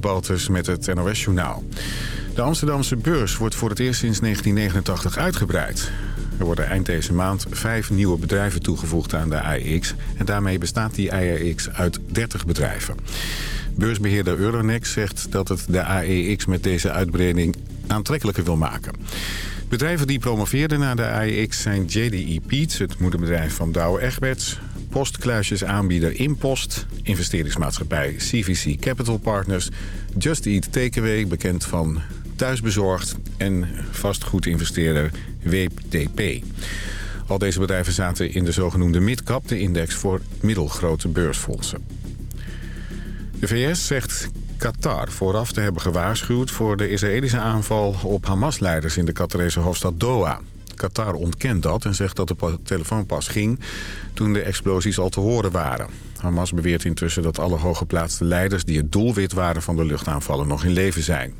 Baltus met het NOS Journaal. De Amsterdamse beurs wordt voor het eerst sinds 1989 uitgebreid. Er worden eind deze maand vijf nieuwe bedrijven toegevoegd aan de AEX... en daarmee bestaat die AEX uit 30 bedrijven. Beursbeheerder Euronext zegt dat het de AEX met deze uitbreiding aantrekkelijker wil maken. Bedrijven die promoveerden naar de AEX zijn JDE Peets, het moederbedrijf van Douwe Egberts... postkluisjesaanbieder Impost, investeringsmaatschappij CVC Capital Partners... Just Eat Takeaway, bekend van Thuisbezorgd... en vastgoedinvesteerder WTP. Al deze bedrijven zaten in de zogenoemde midcap, de index voor middelgrote beursfondsen. De VS zegt Qatar vooraf te hebben gewaarschuwd... voor de Israëlische aanval op Hamas-leiders in de Qatarese hoofdstad Doha. Qatar ontkent dat en zegt dat de telefoon pas ging toen de explosies al te horen waren. Hamas beweert intussen dat alle hooggeplaatste leiders die het doelwit waren van de luchtaanvallen nog in leven zijn.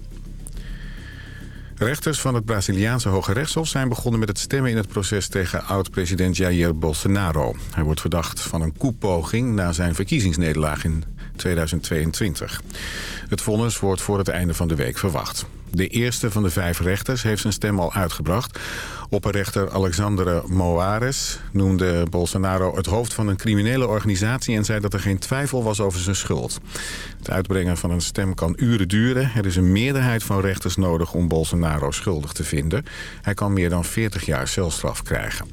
Rechters van het Braziliaanse Hoge Rechtshof zijn begonnen met het stemmen in het proces tegen oud-president Jair Bolsonaro. Hij wordt verdacht van een koepoging na zijn verkiezingsnederlaag in 2022. Het vonnis wordt voor het einde van de week verwacht. De eerste van de vijf rechters heeft zijn stem al uitgebracht. Opperrechter Alexandre Moares noemde Bolsonaro het hoofd van een criminele organisatie... en zei dat er geen twijfel was over zijn schuld. Het uitbrengen van een stem kan uren duren. Er is een meerderheid van rechters nodig om Bolsonaro schuldig te vinden. Hij kan meer dan 40 jaar celstraf krijgen.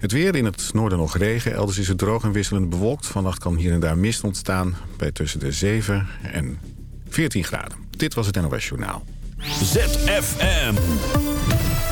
Het weer in het noorden nog regen. Elders is het droog en wisselend bewolkt. Vannacht kan hier en daar mist ontstaan bij tussen de 7 en 14 graden. Dit was het NOS Journaal. ZFM.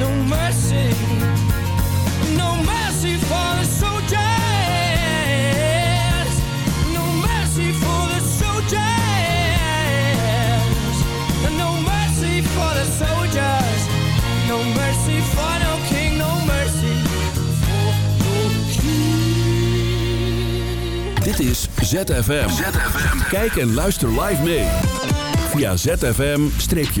no mercy king. No mercy for the soldiers, no mercy for the king, soldiers, no mercy for king, the soldiers, no mercy for no soldiers, no mercy for no king. Dit is ZFM. Kijk en luister live mee. Via zfm-live.nl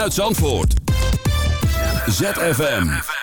Vanuit Zandvoort. ZFM.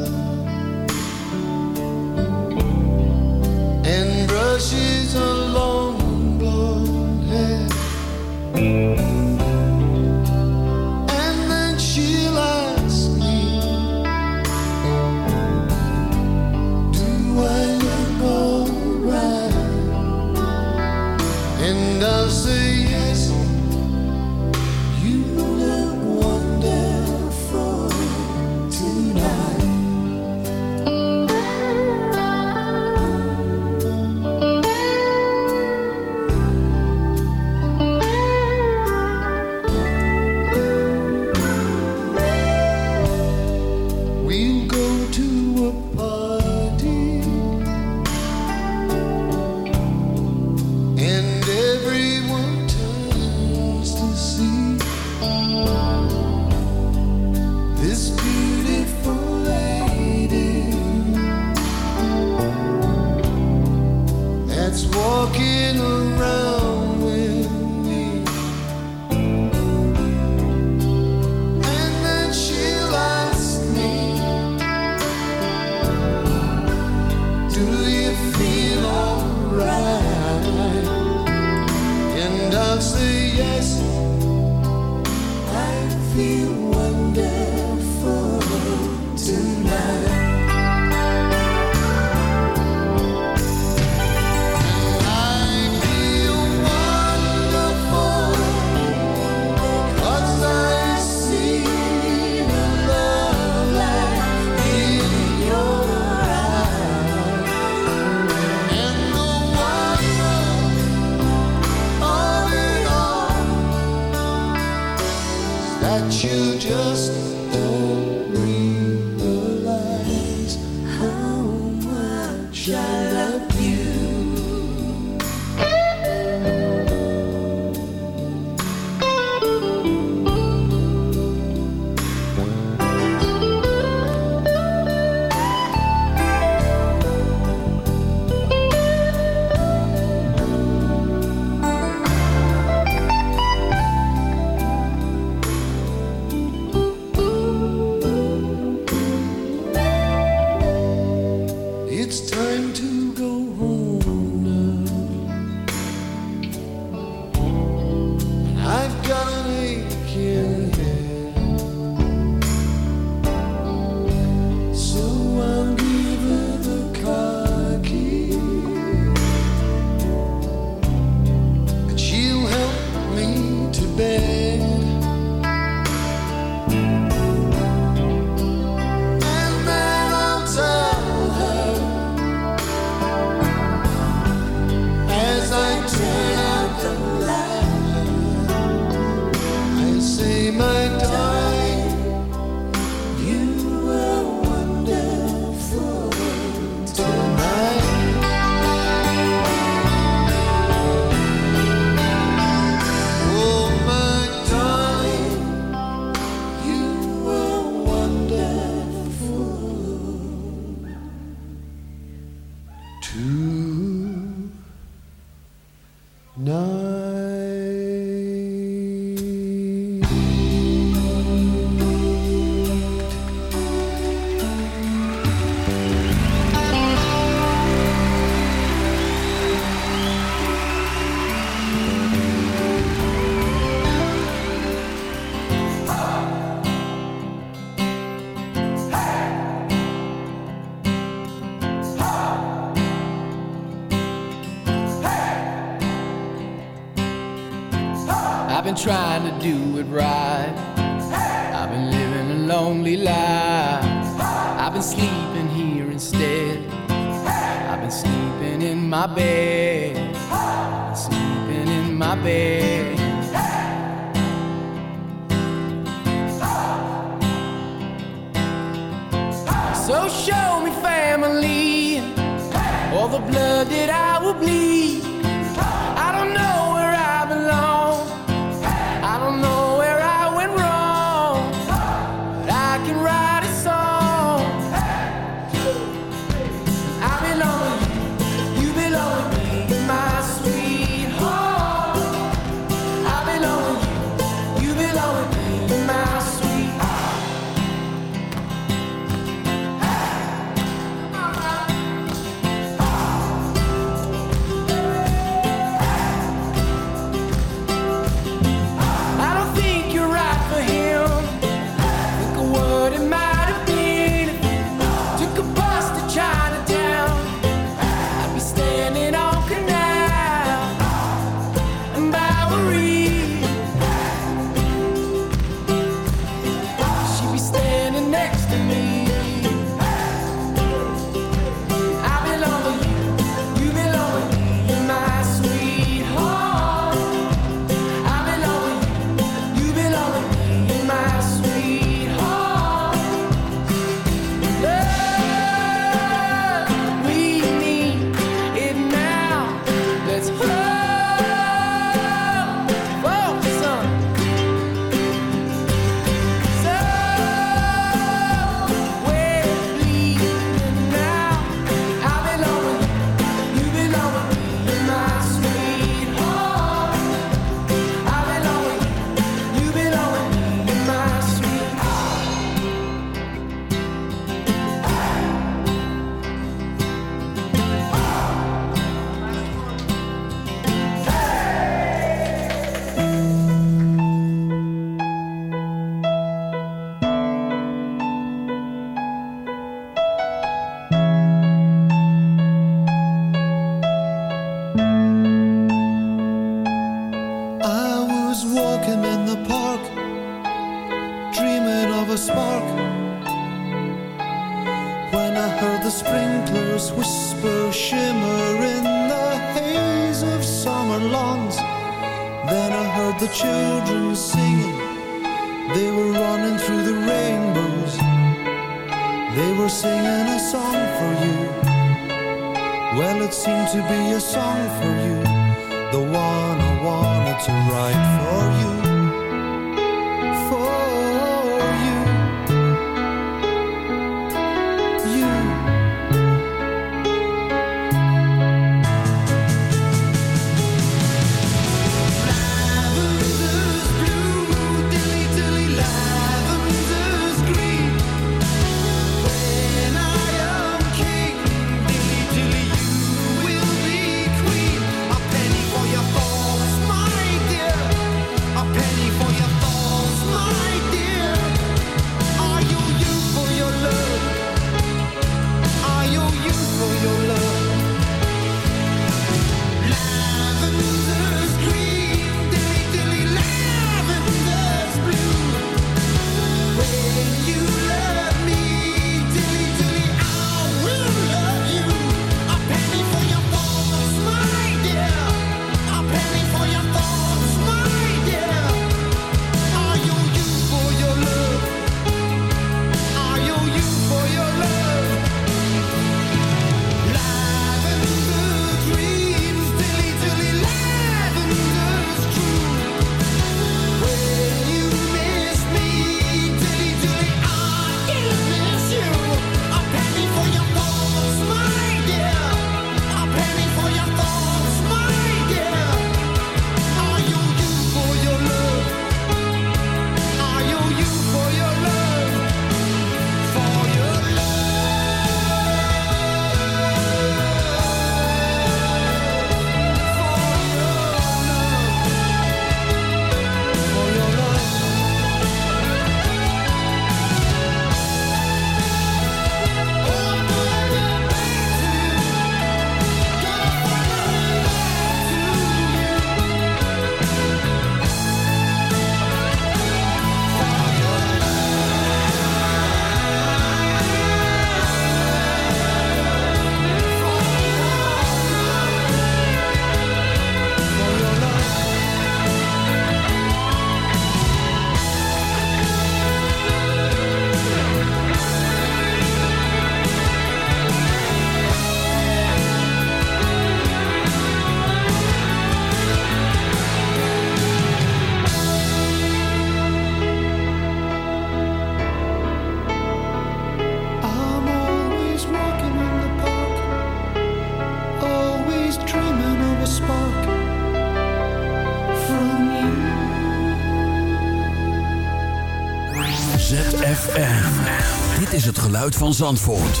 geluid van Zandvoort.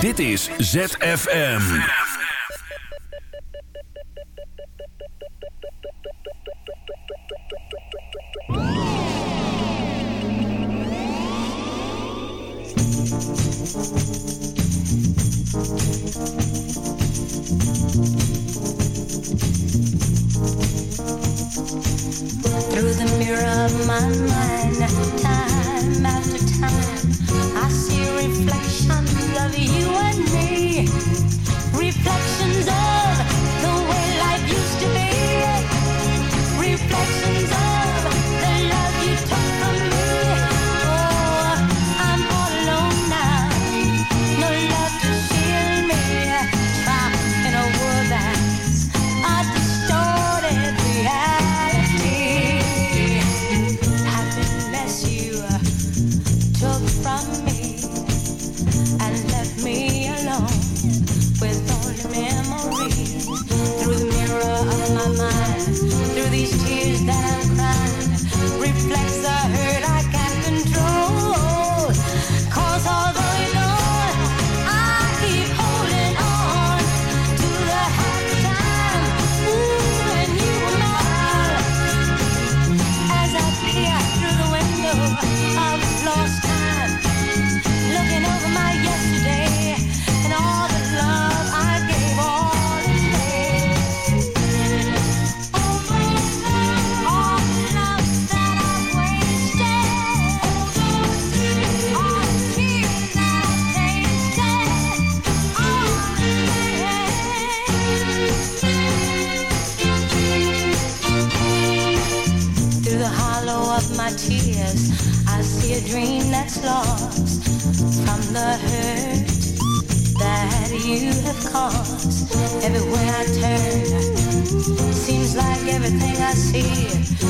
Dit is ZFM. Through the mirror of my mind nasci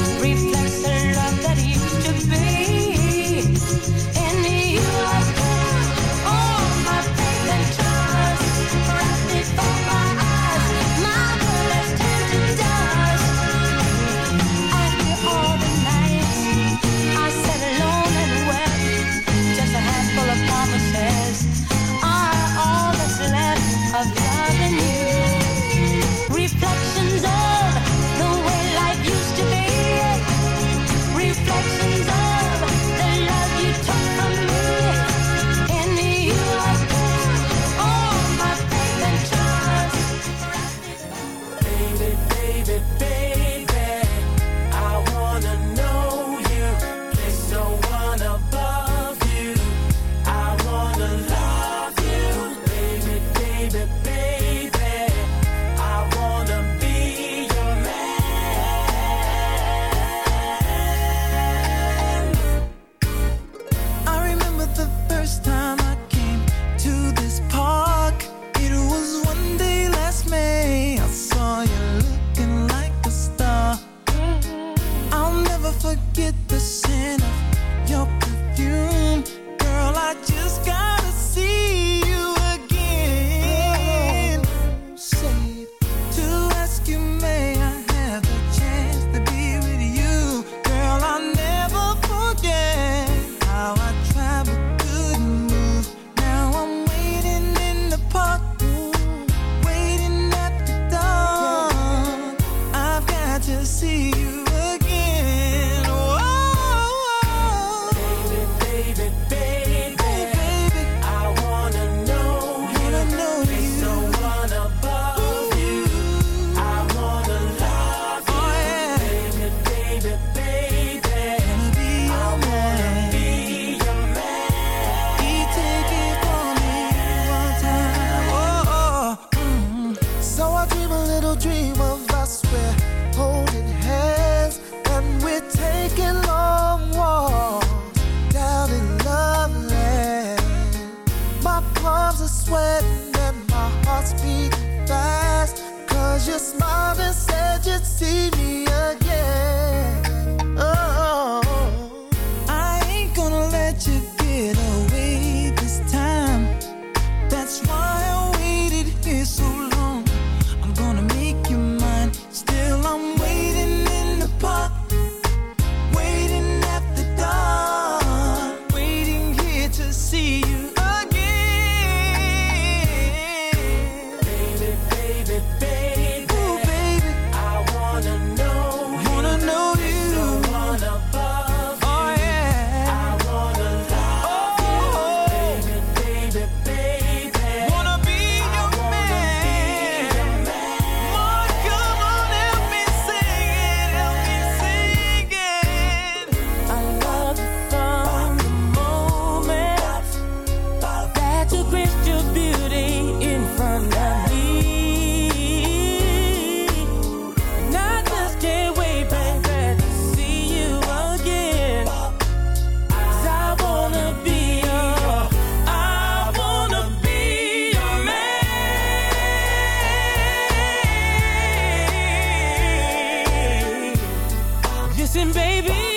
Listen, baby.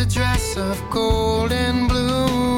a dress of gold and blue.